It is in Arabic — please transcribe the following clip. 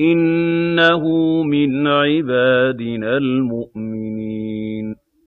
إِنَّهُ مِنْ عِبَادِنَا الْمُؤْمِنِينَ